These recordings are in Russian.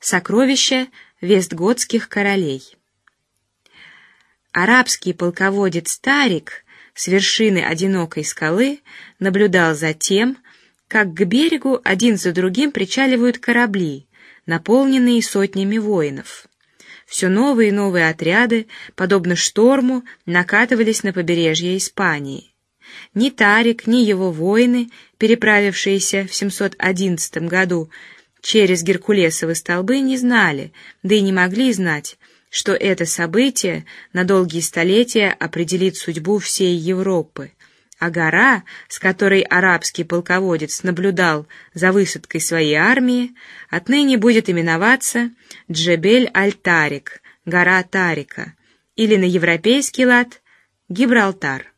Сокровища вестготских королей. Арабский полководец Тарик с вершины одинокой скалы наблюдал за тем, как к берегу один за другим причаливают корабли, наполненные сотнями воинов. Все новые и новые отряды, подобно шторму, накатывались на побережье Испании. Ни Тарик, ни его воины, переправившиеся в 711 году через Геркулесовы столбы не знали, да и не могли знать, что это событие на долгие столетия определит судьбу всей Европы, а гора, с которой арабский полководец наблюдал за высадкой своей армии, отныне будет именоваться Джебель-аль-Тарик, гора Тарика, или на европейский лад Гибралтар.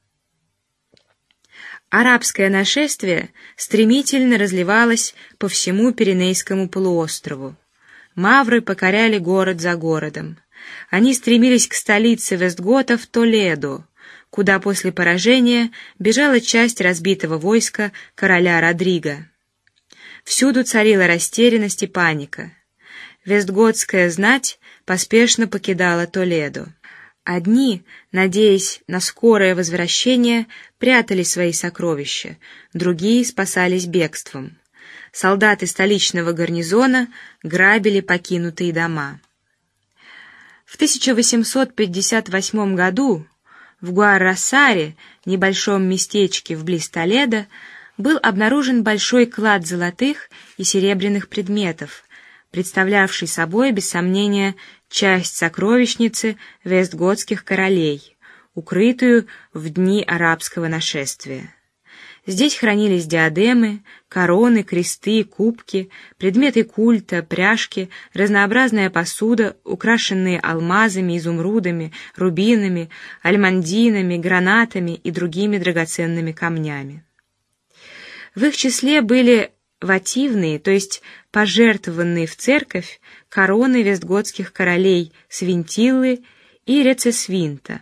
Арабское нашествие стремительно разливалось по всему Пиренейскому полуострову. Мавры покоряли город за городом. Они стремились к столице Вестготов Толедо, куда после поражения бежала часть разбитого войска короля Родриго. Всюду царила растерянность и паника. Вестготская знать поспешно покидала Толедо. Одни, надеясь на скорое возвращение, прятали свои сокровища, другие спасались бегством. Солдаты столичного гарнизона грабили покинутые дома. В 1858 году в Гуарасаре, небольшом местечке вблизи Толедо, был обнаружен большой клад золотых и серебряных предметов, представлявший собой без сомнения часть сокровищницы вестготских королей, укрытую в дни арабского нашествия. Здесь хранились диадемы, короны, кресты, кубки, предметы культа, пряжки, разнообразная посуда, украшенные алмазами, изумрудами, рубинами, альмандинами, гранатами и другими драгоценными камнями. В их числе были вативные, то есть пожертвованные в церковь короны вестготских королей Свинтиллы и Рецесвинта.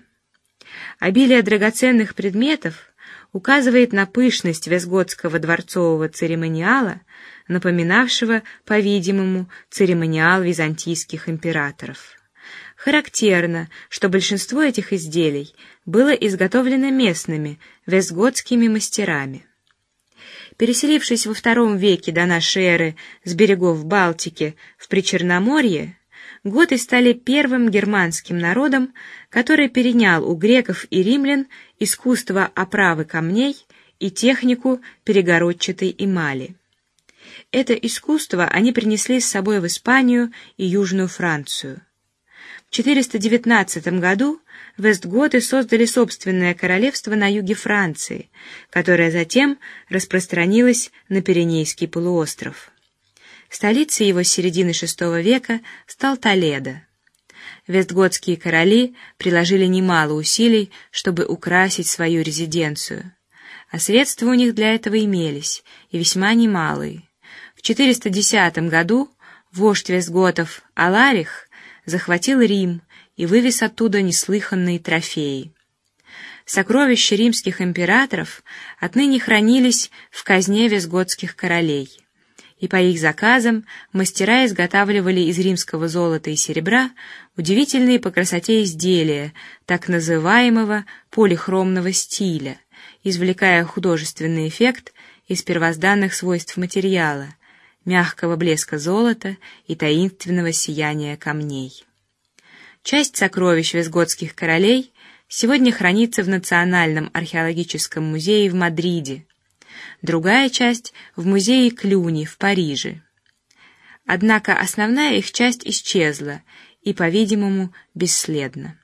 Обилие драгоценных предметов указывает на пышность вестготского дворцового церемониала, напоминавшего, по-видимому, церемониал византийских императоров. Характерно, что большинство этих изделий было изготовлено местными вестготскими мастерами. Переселившись во втором веке до нашей эры с берегов Балтики в Причерноморье, готы стали первым германским народом, который перенял у греков и римлян искусство оправы камней и технику перегородчатой эмали. Это искусство они принесли с собой в Испанию и Южную Францию. В 419 году Вестготы создали собственное королевство на юге Франции, которое затем распространилось на Пиренейский полуостров. Столицей его середины VI века стал Толедо. Вестготские короли приложили немало усилий, чтобы украсить свою резиденцию, а средства у них для этого имелись и весьма немалые. В 410 году вождь Вестготов Аларих захватил Рим и вывез оттуда неслыханные трофеи. Сокровища римских императоров отныне хранились в казне визготских королей, и по их заказам мастера изготавливали из римского золота и серебра удивительные по красоте изделия так называемого полихромного стиля, извлекая художественный эффект из первозданных свойств материала, мягкого блеска золота и таинственного сияния камней. Часть сокровищ визготских королей сегодня хранится в Национальном археологическом музее в Мадриде, другая часть в музее Клюни в Париже. Однако основная их часть исчезла и, по-видимому, бесследно.